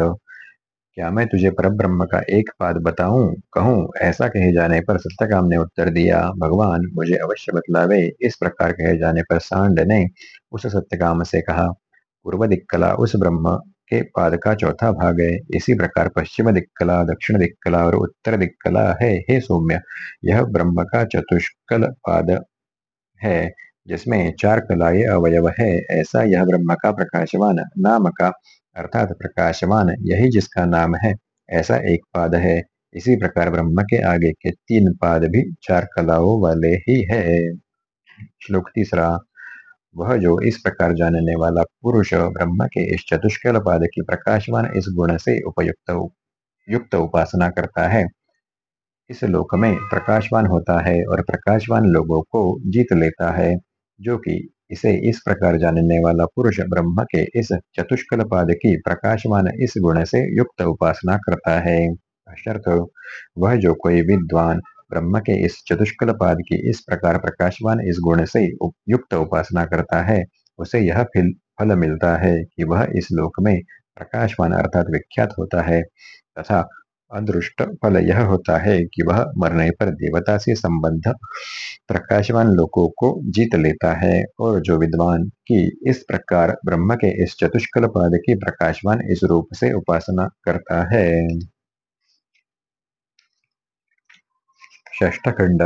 क्या मैं तुझे पर ब्रह्म का एक पाद बताऊँ? कहूँ, ऐसा कहे जाने पर सत्यकाम ने उत्तर दिया, भगवान, मुझे अवश्य बतलावे। इस प्रकार कहे जाने पर सांड ने उस सत्यकाम से कहा, पूर्व दिक्कला उस ब्रह्म के पाद का चौथा भाग है। इसी प्रकार पश्चिम दिक्कला, दक्षिण दिक्कला और उत्तर दिक्कला है। हे सौम्य, यह ब्रह्म का चतुष्कल पाद है, जिसमें चार कलाएँ अवयव है। ऐसा यह ब्रह्म का प्रकाशवान नाम का, अर्थात प्रकाशवान यही जिसका नाम है, ऐसा एक पाद है। इसी प्रकार ब्रह्म के आगे के तीन पाद भी चार कलाओं वाले ही है। श्लोक तीसरा वह जो इस प्रकार जानने वाला पुरुष ब्रह्म के इस चतुष्कल पाद की प्रकाशवान इस गुण से उपयुक्त युक्त उपासना करता है। इस लोक में प्रकाशवान होता है और प्रकाशवान लोगों को जीत लेता है, जो कि इसे इस प्रकार जानने वाला पुरुष ब्रह्म के इस चतुष्कल पाद की प्रकाशमान इस गुण से युक्त उपासना करता है। वह जो कोई विद्वान ब्रह्म के इस चतुष्कल पाद की इस प्रकार प्रकाशवान इस गुण से युक्त उपासना करता है, उसे यह फल मिलता है कि वह इस लोक में प्रकाशवान अर्थात विख्यात होता है। तथा अदृष्ट फल यह होता है कि वह मरने पर देवता से संबंध प्रकाशवान लोगों को जीत लेता है और जो विद्वान की इस प्रकार ब्रह्म के इस चतुष्कल पद की प्रकाशवान इस रूप से उपासना करता है। ष्ठ खंड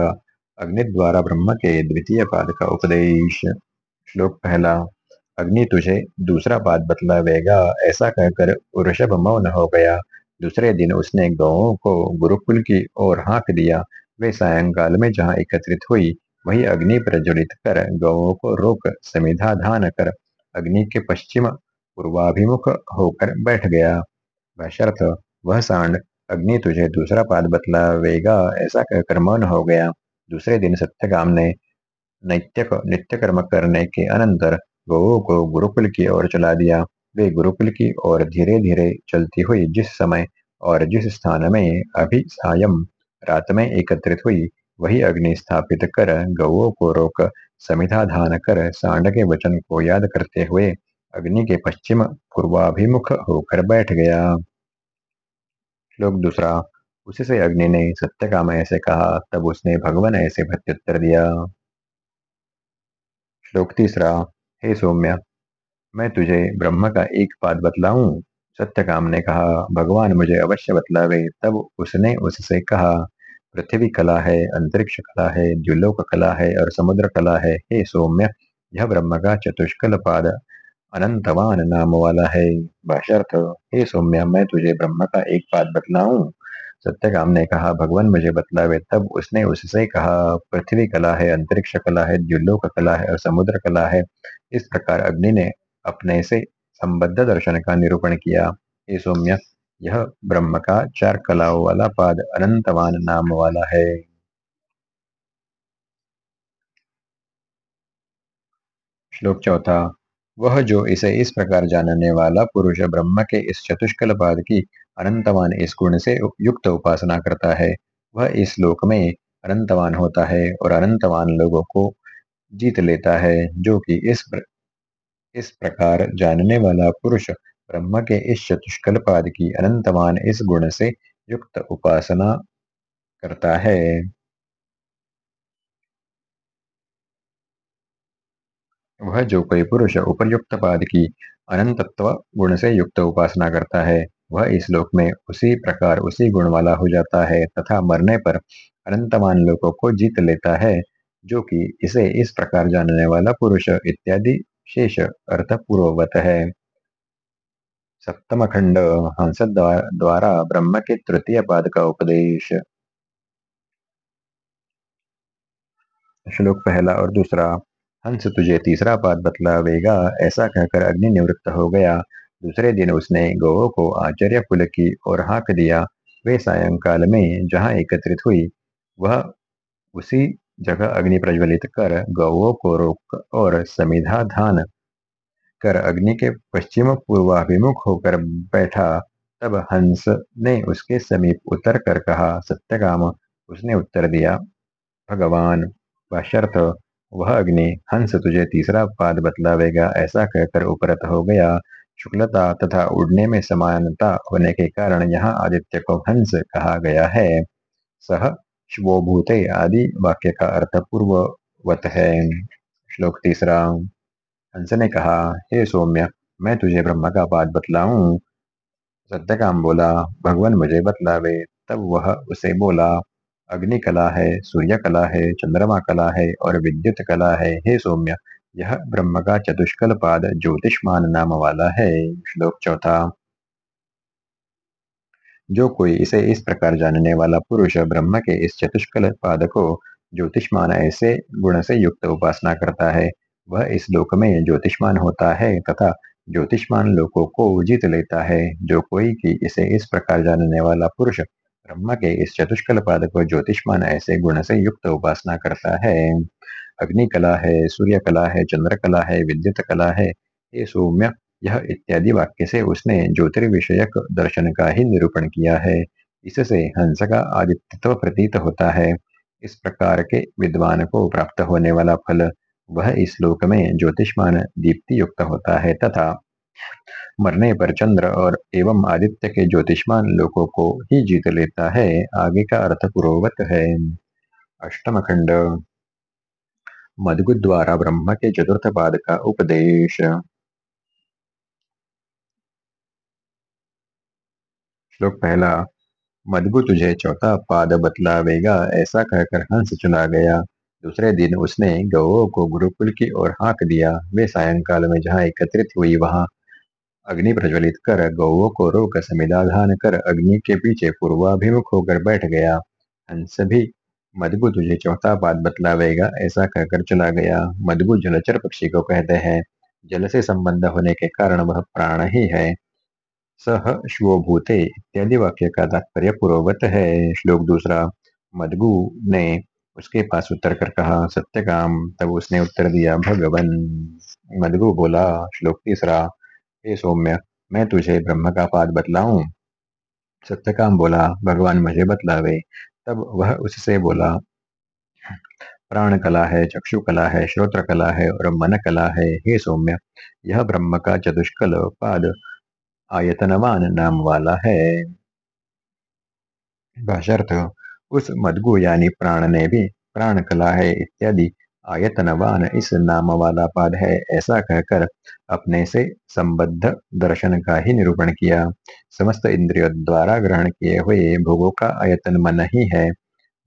अग्नि द्वारा ब्रह्म के द्वितीय पाद का उपदेश। श्लोक पहला, अग्नि तुझे दूसरा पाद बतलावेगा, ऐसा कहकर वृषभ मौन हो गया। दूसरे दिन उसने गौों को गुरुकुल की ओर हाँक दिया। वे सायंकाल में जहाँ एकत्रित हुई, वही अग्नि प्रज्वलित कर गौों को रोक समिधा धान कर अग्नि के पश्चिम पूर्वाभिमुख होकर बैठ गया। वह सांड अग्नि तुझे दूसरा पाद बतलावेगा। ऐसा कहकर मौन हो गया। दूसरे दिन सत्यकाम ने नैत्य नित्य कर्म करने के अनंतर गौ को गुरुकुल की ओर चला दिया। वे गुरुकुल की ओर धीरे धीरे चलती हुई जिस समय और जिस स्थान में अभी सायं रात में एकत्रित हुई, वही अग्नि स्थापित कर गौ को रोक समिधा धान कर सांड के वचन को याद करते हुए अग्नि के पश्चिम पूर्वाभिमुख होकर बैठ गया। श्लोक दूसरा उससे अग्नि ने सत्य काम ऐसे कहा, तब उसने भगवान ऐसे प्रत्युत्तर दिया। श्लोक तीसरा, हे सौम्य, मैं तुझे ब्रह्म का एक पाद बतलाऊं? सत्यकाम ने कहा, भगवान मुझे अवश्य बतलावे। तब उसने उससे कहा, पृथ्वी कला है, अंतरिक्ष कला है, द्युलोक कला है और समुद्र कला है। हे सौम्य, यह ब्रह्म का चतुष्कल पाद अनंतवान नाम वाला है भाष्यर्थ, हे सौम्य, मैं तुझे ब्रह्म का एक पाद बतलाऊं। सत्यकाम ने कहा, भगवान मुझे बतलावे, तब उसने उससे कहा, पृथ्वी कला है, अंतरिक्ष कला है, द्युलोक कला है और समुद्र कला है। इस प्रकार अग्नि ने अपने से संबद्ध दर्शन का निरूपण किया। हे सौम्य, यह ब्रह्म का चार कलाओं वाला पाद अनंतवान नाम वाला है श्लोक चौथा वह जो इसे इस प्रकार जानने वाला पुरुष ब्रह्म के इस चतुष्कल पाद की अनंतवान इस गुण से युक्त उपासना करता है वह इस लोक में अनंतवान होता है और अनंतवान लोगों को जीत लेता है जो कि इस प्र, इस प्रकार जानने वाला पुरुष ब्रह्म के इस चतुष्कल पाद की अनंतवान इस गुण से युक्त उपासना करता है। वह जो कोई पुरुष उपयुक्त पाद की अनंतत्व गुण से युक्त उपासना करता है, वह इस लोक में उसी प्रकार उसी गुण वाला हो जाता है तथा मरने पर अनंतमान लोकों को जीत लेता है, जो कि इसे इस प्रकार जानने वाला पुरुष इत्यादि शेष अर्थ पूर्ववत है। सप्तम खंड हंस द्वारा ब्रह्म के तृतीय पाद का उपदेश। श्लोक पहला और दूसरा। हंस तुझे तीसरा पाद बतलावेगा। ऐसा कहकर अग्नि निवृत्त हो गया। दूसरे दिन उसने गौ को आचार्य कुल की ओर हाँक दिया। वे सायंकाल में जहाँ एकत्रित हुई, वह उसी जगह अग्नि प्रज्वलित कर गौओं को रोक और समिधा धान कर अग्नि के पश्चिम पूर्वाभिमुख होकर बैठा। तब हंस ने उसके समीप उतर कर कहा, सत्यकाम। उसने उत्तर दिया, भगवान बशर्त वह अग्नि हंस तुझे तीसरा पाद बतलावेगा। ऐसा कहकर उपरत हो गया। शुक्लता तथा उड़ने में समानता होने के कारण यहाँ आदित्य को हंस कहा गया है। सह शिवोभूते आदि वाक्य का अर्थ पूर्ववत है। श्लोक तीसरा। हंस ने कहा, हे सौम्य, मैं तुझे ब्रह्म का पाद बतलाऊं। सत्यकाम बोला, भगवान मुझे बतलावे, तब वह उसे बोला अग्नि कला है सूर्य कला है, चंद्रमा कला है और विद्युत कला है। हे सौम्य, यह ब्रह्म का चतुष्कल पाद ज्योतिषमान नाम वाला है। श्लोक चौथा। जो कोई इसे इस प्रकार जानने वाला पुरुष ब्रह्म के इस चतुष्कल पाद को ज्योतिषमान ऐसे गुण से युक्त उपासना करता है, वह इस लोक में ज्योतिषमान होता है तथा ज्योतिषमान लोकों को जीत लेता है। जो कोई की इसे इस प्रकार जानने वाला पुरुष ब्रह्म के इस चतुष्कल पाद को ज्योतिषमान ऐसे गुण से युक्त उपासना करता है। अग्नि कला है सूर्य कला है चंद्र कला है विद्युत कला है, ये सौम्य, यह इत्यादि वाक्य से उसने ज्योतिर्विषयक दर्शन का ही निरूपण किया है। इससे हंस का आदित्यत्व प्रतीत होता है। इस प्रकार के विद्वान को प्राप्त होने वाला फल, वह इस लोक में ज्योतिषमान दीप्ति युक्त होता है तथा मरने पर चंद्र और एवं आदित्य के ज्योतिषमान लोकों को ही जीत लेता है। आगे का अर्थ पूर्ववत है। अष्टम खंड। मधुगु द्वारा ब्रह्म के चतुर्थ पाद का उपदेश। श्लोक पहला। मधुगु तुझे चौथा पाद बतलावेगा, ऐसा कहकर हंस चुना गया। दूसरे दिन उसने गौ को गुरुकुल की ओर हाँक दिया। वे सायंकाल में जहाँ एकत्रित हुई, वहाँ अग्नि प्रज्वलित कर गौ को रोक समिदाधान कर अग्नि के पीछे पूर्वाभिमुख होकर बैठ गया। हंस भी मधुगु तुझे चौथा पाद बतलावेगा, ऐसा कहकर चला गया। मधुगु जलचर पक्षी को कहते हैं। जल से संबंध होने के कारण वह प्राण ही है। सह श्वभूते इत्यादि वाक्य का तात्पर्य पूर्ववत है। श्लोक दूसरा मदगु ने उसके पास उत्तर कर कहा, सत्यकाम। तब उसने उत्तर दिया, भगवन। मदगु बोला, श्लोक तीसरा हे सौम्य, मैं तुझे ब्रह्म का पाद बतलाऊं? सत्यकाम बोला, भगवान मुझे बतलावे। तब वह उससे बोला प्राण कला है चक्षु कला है श्रोत्र कला है और मन कला है। हे सौम्य, यह ब्रह्म का चतुष्कल पाद आयतनवान नाम वाला है। उस मदगु यानी प्राण ने भी प्राण कला है इत्यादि आयतनवान इस नाम वाला पाद है, ऐसा कहकर अपने से संबद्ध दर्शन का ही निरूपण किया। समस्त इंद्रियों द्वारा ग्रहण किए हुए भोगों का आयतन मन ही है।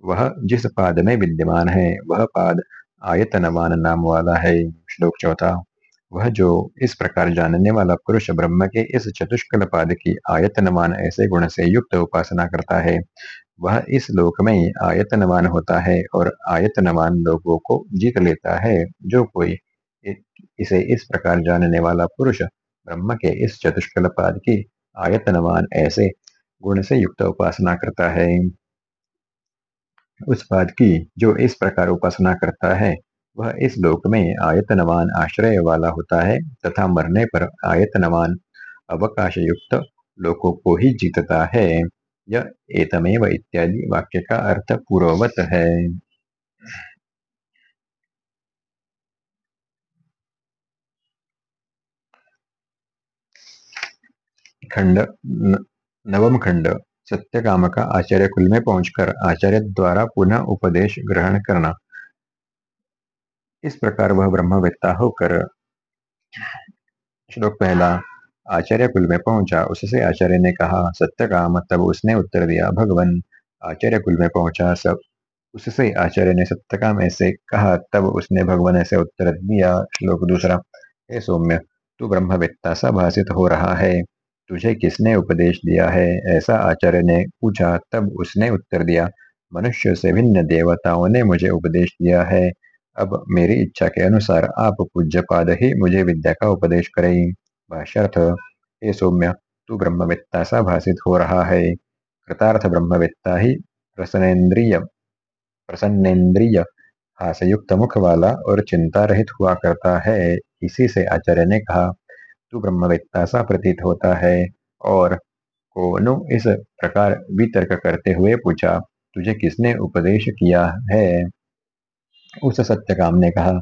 वह जिस पाद में विद्यमान है, वह पाद आयतनवान नाम वाला है। श्लोक चौथा, वह जो इस प्रकार जानने वाला पुरुष ब्रह्म के इस चतुष्कल पाद की आयतनमान ऐसे गुण से युक्त उपासना करता है वह इस लोक में आयतनवान होता है और आयतनवान लोगों को जीत लेता है। जो कोई इसे इस प्रकार जानने वाला पुरुष ब्रह्म के इस चतुष्कल पाद की आयतनवान ऐसे गुण से युक्त उपासना करता है। उस पाद की जो इस प्रकार उपासना करता है, वह इस लोक में आयतनवान आश्रय वाला होता है तथा मरने पर आयतनवान अवकाश युक्त लोकों को ही जीतता है। एतमेव इत्यादि वाक्य का अर्थ पूर्ववत है खंड नवम खंड सत्य काम का आचार्य कुल में पहुंचकर आचार्य द्वारा पुनः उपदेश ग्रहण करना। इस प्रकार वह ब्रह्मवेत्ता होकर, श्लोक पहला आचार्य कुल में पहुँचा। उससे आचार्य ने कहा, सत्य काम तब उसने उत्तर दिया, भगवान। आचार्य कुल में पहुँचा सब। उससे आचार्य ने सत्य काम ऐसे कहा, तब उसने भगवान ऐसे उत्तर दिया, श्लोक दूसरा, हे सौम्य, तू ब्रह्मवेत्ता सा भाषित हो रहा है। तुझे किसने उपदेश दिया है? ऐसा आचार्य ने पूछा, तब उसने उत्तर दिया, मनुष्य से भिन्न देवताओं ने मुझे उपदेश दिया है। अब मेरी इच्छा के अनुसार आप पूज्य ही मुझे विद्या का उपदेश करें। भाष्यर्थ, हे सौम्य, तू ब्रह्मवेत्ता सा भाषित हो रहा है। कृतार्थ ब्रह्मवेत्ता ही प्रसन्नेन्द्रिय प्रसन्नेन्द्रिय हासयुक्त मुख वाला और चिंता रहित हुआ करता है, इसी से आचार्य ने कहा, तू ब्रह्मवेत्ता सा प्रतीत होता है, और कोनु इस प्रकार वितर्क करते हुए पूछा, तुझे किसने उपदेश किया है? उस सत्य काम ने कहा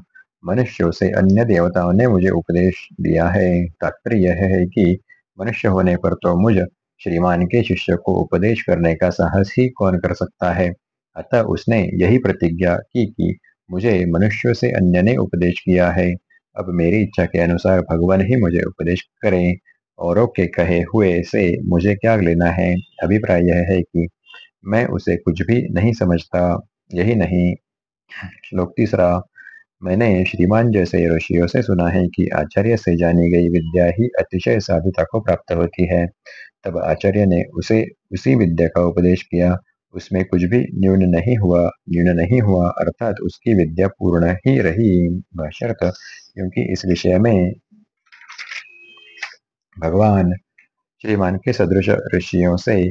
मनुष्यों से अन्य देवताओं ने मुझे उपदेश दिया है। तात्पर्य यह है कि मनुष्य होने पर तो मुझ श्रीमान के शिष्य को उपदेश करने का साहस ही कौन कर सकता है? अतः उसने यही प्रतिज्ञा की कि मुझे मनुष्यों से अन्य ने उपदेश किया है। अब मेरी इच्छा के अनुसार भगवान ही मुझे उपदेश करें औरों के कहे हुए से मुझे क्या लेना है? अभिप्राय यह है कि मैं उसे कुछ भी नहीं समझता। यही नहीं। श्लोक तीसरा मैंने श्रीमान जैसे ऋषियों से सुना है कि आचार्य से जानी गई विद्या ही अतिशय साधुता को प्राप्त होती है तब आचार्य ने उसे उसी विद्या का उपदेश किया उसमें कुछ भी न्यून नहीं हुआ न्यून नहीं हुआ अर्थात उसकी विद्या पूर्ण ही रही भाष्यर्थ क्योंकि इस विषय में भगवान श्रीमान के सदृश ऋषियों से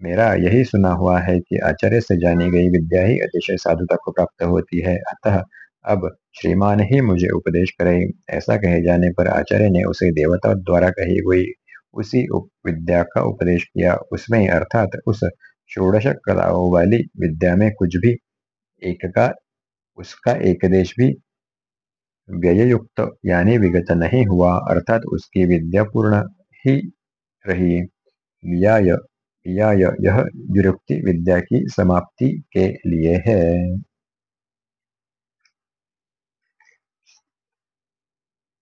मेरा यही सुना हुआ है कि आचार्य से जानी गई विद्या ही अतिशय साधुता को प्राप्त होती है अतः अब श्रीमान ही मुझे उपदेश करे। ऐसा कहे जाने पर आचार्य ने उसे देवता द्वारा कही हुई उसी उप विद्या का उपदेश किया। उसमें अर्थात उस षोडश कलाओं वाली विद्या में कुछ भी एक का, उसका एक देश भी व्ययुक्त यानी विगत नहीं हुआ। अर्थात उसकी विद्या पूर्ण ही रही। या यह युक्ति विद्या की समाप्ति के लिए है।